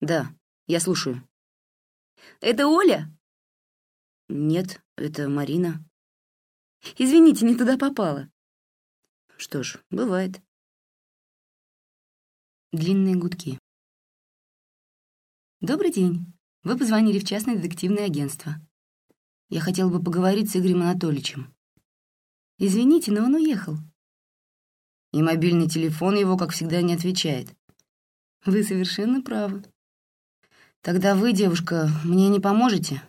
Да, я слушаю. Это Оля? Нет, это Марина. Извините, не туда попала. Что ж, бывает. Длинные гудки. Добрый день. Вы позвонили в частное детективное агентство. Я хотел бы поговорить с Игорем Анатольевичем. Извините, но он уехал. И мобильный телефон его, как всегда, не отвечает. Вы совершенно правы. Тогда вы, девушка, мне не поможете?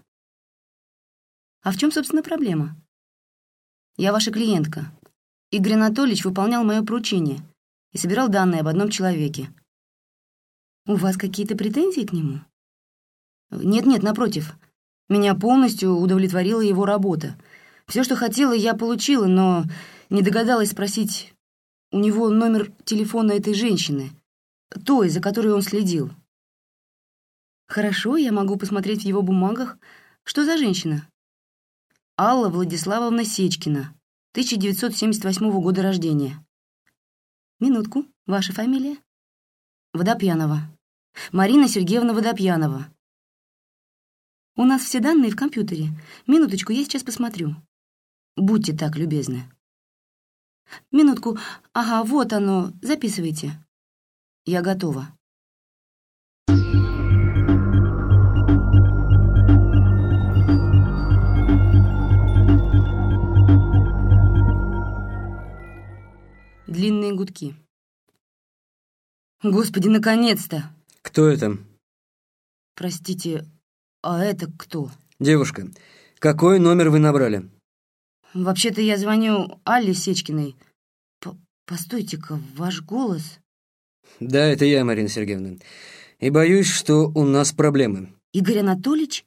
А в чем, собственно, проблема? Я ваша клиентка. Игорь Анатольевич выполнял мое поручение и собирал данные об одном человеке. У вас какие-то претензии к нему? Нет-нет, напротив. Меня полностью удовлетворила его работа. Все, что хотела, я получила, но не догадалась спросить у него номер телефона этой женщины, той, за которой он следил. Хорошо, я могу посмотреть в его бумагах. Что за женщина? Алла Владиславовна Сечкина, 1978 года рождения. Минутку, ваша фамилия? Водопьянова. Марина Сергеевна Водопьянова. У нас все данные в компьютере. Минуточку, я сейчас посмотрю. Будьте так любезны. Минутку. Ага, вот оно. Записывайте. Я готова. Длинные гудки. Господи, наконец-то! Кто это? Простите, а это кто? Девушка, какой номер вы набрали? Вообще-то я звоню Алле Сечкиной. Постойте-ка, ваш голос... Да, это я, Марина Сергеевна. И боюсь, что у нас проблемы. Игорь Анатольевич?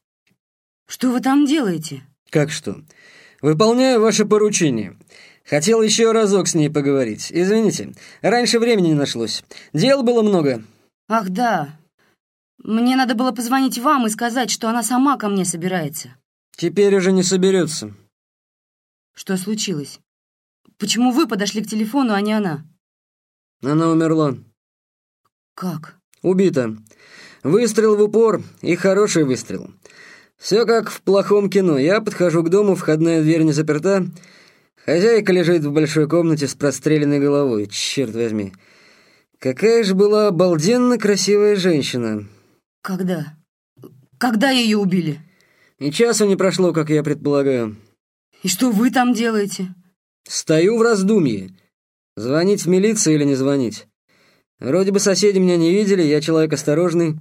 Что вы там делаете? Как что? Выполняю ваше поручение. Хотел еще разок с ней поговорить. Извините, раньше времени не нашлось. Дел было много. Ах, да. Мне надо было позвонить вам и сказать, что она сама ко мне собирается. Теперь уже не соберется. Что случилось? Почему вы подошли к телефону, а не она? Она умерла. Как? Убита. Выстрел в упор и хороший выстрел. Все как в плохом кино. Я подхожу к дому, входная дверь не заперта. Хозяйка лежит в большой комнате с простреленной головой. Черт возьми. Какая же была обалденно красивая женщина. Когда? Когда ее убили? И часу не прошло, как я предполагаю. И что вы там делаете? Стою в раздумье. Звонить в милицию или не звонить? Вроде бы соседи меня не видели, я человек осторожный,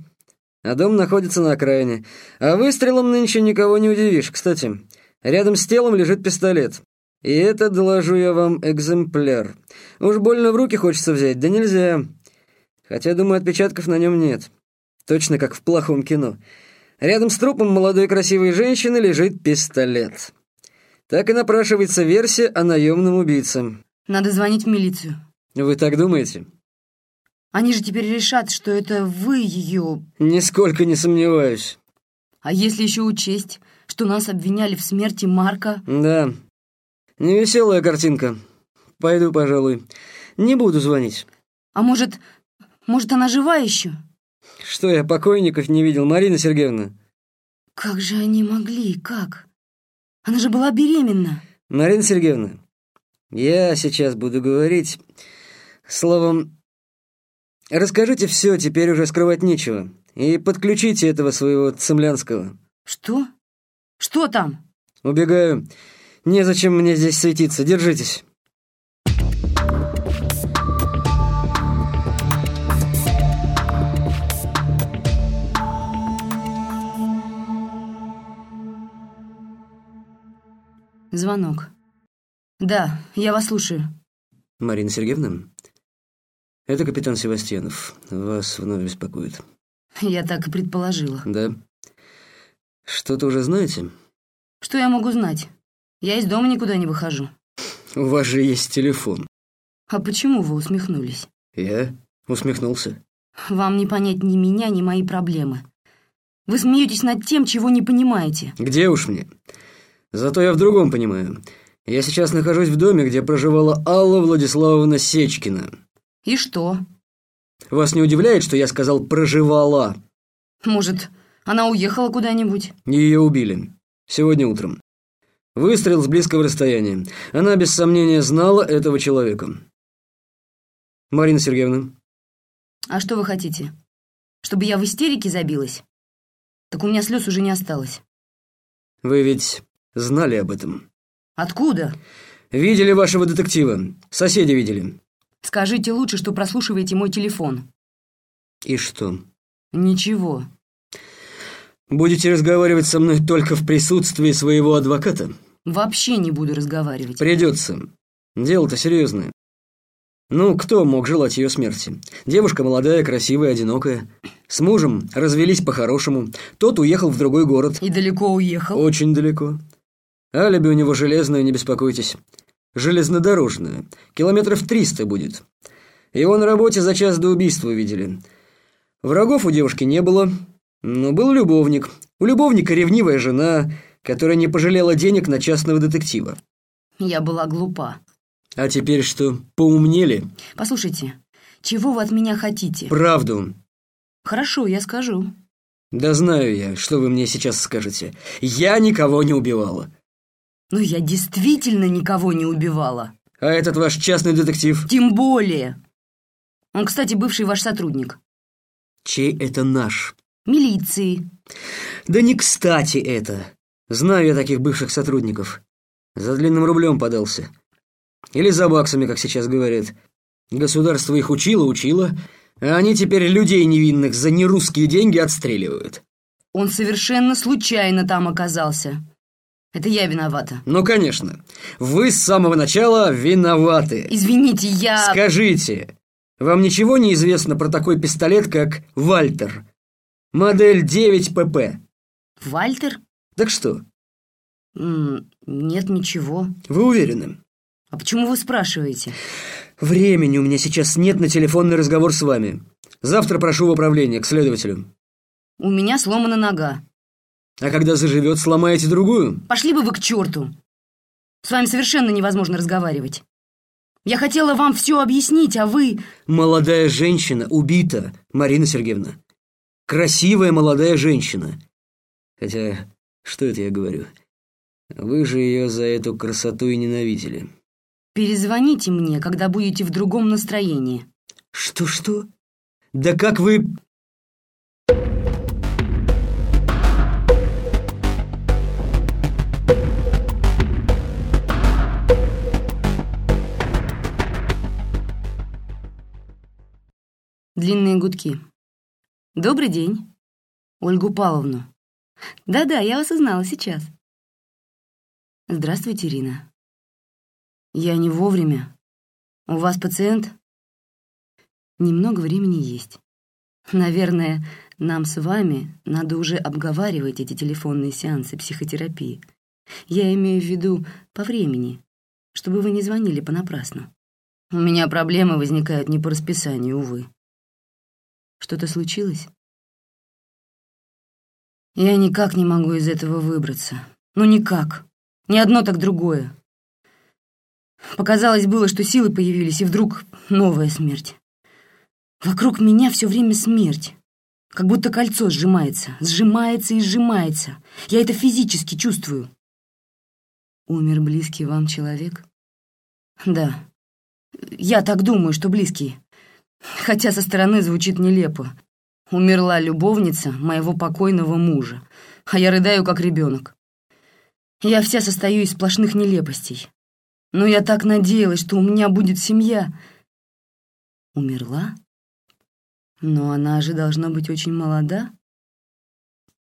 а дом находится на окраине. А выстрелом нынче никого не удивишь. Кстати, рядом с телом лежит пистолет. И это, доложу я вам, экземпляр. Уж больно в руки хочется взять, да нельзя. Хотя, думаю, отпечатков на нем нет. Точно как в плохом кино. Рядом с трупом молодой красивой женщины лежит пистолет. Так и напрашивается версия о наемном убийце. Надо звонить в милицию. Вы так думаете? Они же теперь решат, что это вы ее... Нисколько не сомневаюсь. А если еще учесть, что нас обвиняли в смерти Марка? Да, невеселая картинка. Пойду, пожалуй. Не буду звонить. А может, может, она жива еще? Что, я покойников не видел, Марина Сергеевна? Как же они могли, как? Она же была беременна. Марина Сергеевна, я сейчас буду говорить. Словом, расскажите все, теперь уже скрывать нечего. И подключите этого своего Цемлянского. Что? Что там? Убегаю. Незачем мне здесь светиться. Держитесь. Звонок. Да, я вас слушаю. Марина Сергеевна, это капитан Севастьянов. Вас вновь беспокоит. Я так и предположила. Да? Что-то уже знаете? Что я могу знать? Я из дома никуда не выхожу. У вас же есть телефон. А почему вы усмехнулись? Я усмехнулся. Вам не понять ни меня, ни мои проблемы. Вы смеетесь над тем, чего не понимаете. Где уж мне? Зато я в другом понимаю. Я сейчас нахожусь в доме, где проживала Алла Владиславовна Сечкина. И что? Вас не удивляет, что я сказал «проживала»? Может, она уехала куда-нибудь? Ее убили. Сегодня утром. Выстрел с близкого расстояния. Она, без сомнения, знала этого человека. Марина Сергеевна. А что вы хотите? Чтобы я в истерике забилась? Так у меня слез уже не осталось. Вы ведь знали об этом? Откуда? Видели вашего детектива. Соседи видели. Скажите лучше, что прослушиваете мой телефон. И что? Ничего. Будете разговаривать со мной только в присутствии своего адвоката? Вообще не буду разговаривать. Придется. Дело-то серьезное. Ну, кто мог желать ее смерти? Девушка молодая, красивая, одинокая. С мужем развелись по-хорошему. Тот уехал в другой город. И далеко уехал? Очень далеко. Алиби у него железное, не беспокойтесь. Железнодорожное. Километров триста будет. Его на работе за час до убийства видели. Врагов у девушки не было, но был любовник. У любовника ревнивая жена, которая не пожалела денег на частного детектива. Я была глупа. А теперь что, поумнели? Послушайте, чего вы от меня хотите? Правду. Хорошо, я скажу. Да знаю я, что вы мне сейчас скажете. Я никого не убивала. Ну, я действительно никого не убивала. А этот ваш частный детектив? Тем более. Он, кстати, бывший ваш сотрудник. Чей это наш? Милиции. Да не кстати это. Знаю я таких бывших сотрудников. За длинным рублем подался. Или за баксами, как сейчас говорят. Государство их учило, учило, а они теперь людей невинных за нерусские деньги отстреливают. Он совершенно случайно там оказался. Это я виновата. Ну, конечно. Вы с самого начала виноваты. Извините, я... Скажите, вам ничего не известно про такой пистолет, как «Вальтер»? Модель 9ПП. Вальтер? Так что? Нет, ничего. Вы уверены? А почему вы спрашиваете? Времени у меня сейчас нет на телефонный разговор с вами. Завтра прошу в управление, к следователю. У меня сломана нога. А когда заживет, сломаете другую? Пошли бы вы к черту. С вами совершенно невозможно разговаривать. Я хотела вам все объяснить, а вы... Молодая женщина убита, Марина Сергеевна. Красивая молодая женщина. Хотя, что это я говорю? Вы же ее за эту красоту и ненавидели. Перезвоните мне, когда будете в другом настроении. Что-что? Да как вы... Длинные гудки. Добрый день. Ольгу Павловну. Да-да, я вас узнала сейчас. Здравствуйте, Ирина. Я не вовремя. У вас пациент? Немного времени есть. Наверное, нам с вами надо уже обговаривать эти телефонные сеансы психотерапии. Я имею в виду по времени, чтобы вы не звонили понапрасну. У меня проблемы возникают не по расписанию, увы. Что-то случилось? Я никак не могу из этого выбраться. Ну никак. Ни одно, так другое. Показалось было, что силы появились, и вдруг новая смерть. Вокруг меня все время смерть. Как будто кольцо сжимается, сжимается и сжимается. Я это физически чувствую. Умер близкий вам человек? Да. Я так думаю, что близкий. Хотя со стороны звучит нелепо. Умерла любовница моего покойного мужа, а я рыдаю, как ребенок. Я вся состою из сплошных нелепостей. Но я так надеялась, что у меня будет семья. Умерла? Но она же должна быть очень молода.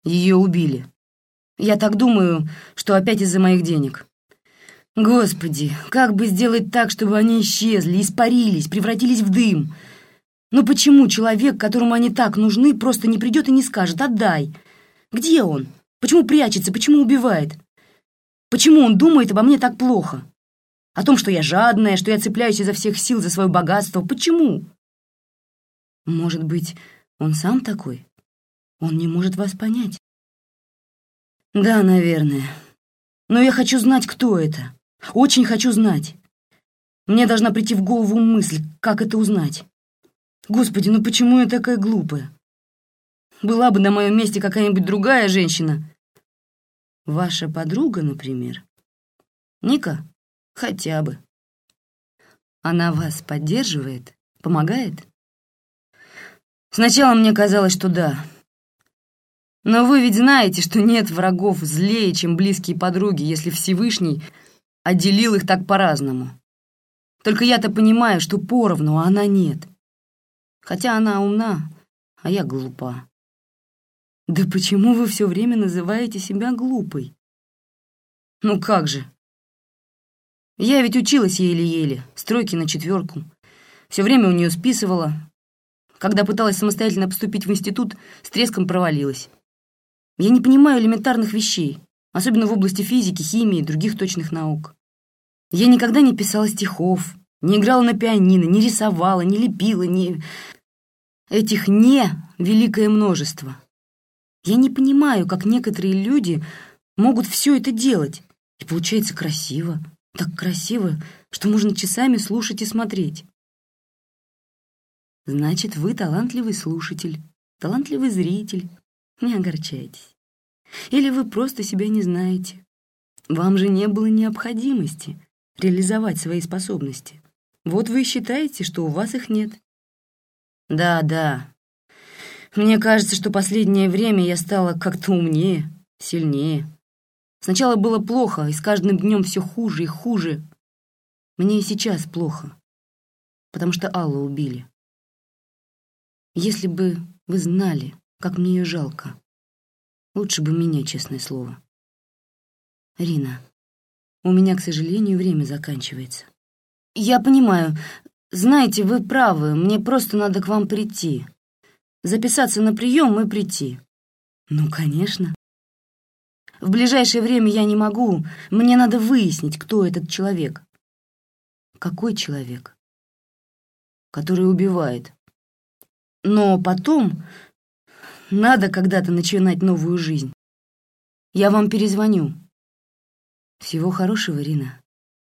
Ее убили. Я так думаю, что опять из-за моих денег. Господи, как бы сделать так, чтобы они исчезли, испарились, превратились в дым? Но почему человек, которому они так нужны, просто не придет и не скажет «отдай»? Где он? Почему прячется? Почему убивает? Почему он думает обо мне так плохо? О том, что я жадная, что я цепляюсь изо всех сил за свое богатство. Почему? Может быть, он сам такой? Он не может вас понять. Да, наверное. Но я хочу знать, кто это. Очень хочу знать. Мне должна прийти в голову мысль, как это узнать. Господи, ну почему я такая глупая? Была бы на моем месте какая-нибудь другая женщина. Ваша подруга, например. Ника? Хотя бы. Она вас поддерживает? Помогает? Сначала мне казалось, что да. Но вы ведь знаете, что нет врагов злее, чем близкие подруги, если Всевышний отделил их так по-разному. Только я-то понимаю, что поровну, а она нет. Хотя она умна, а я глупа. Да почему вы все время называете себя глупой? Ну как же? Я ведь училась еле-еле, стройки на четверку. Все время у нее списывала. Когда пыталась самостоятельно поступить в институт, с треском провалилась. Я не понимаю элементарных вещей, особенно в области физики, химии и других точных наук. Я никогда не писала стихов, не играла на пианино, не рисовала, не лепила, не... Этих «не» великое множество. Я не понимаю, как некоторые люди могут все это делать. И получается красиво, так красиво, что можно часами слушать и смотреть. Значит, вы талантливый слушатель, талантливый зритель. Не огорчайтесь. Или вы просто себя не знаете. Вам же не было необходимости реализовать свои способности. Вот вы считаете, что у вас их нет. Да, да. Мне кажется, что последнее время я стала как-то умнее, сильнее. Сначала было плохо, и с каждым днем все хуже и хуже. Мне и сейчас плохо, потому что Аллу убили. Если бы вы знали, как мне ее жалко. Лучше бы меня, честное слово. Рина, у меня, к сожалению, время заканчивается. Я понимаю. Знаете, вы правы, мне просто надо к вам прийти. Записаться на прием и прийти. Ну, конечно. В ближайшее время я не могу. Мне надо выяснить, кто этот человек. Какой человек? Который убивает. Но потом надо когда-то начинать новую жизнь. Я вам перезвоню. Всего хорошего, Ирина.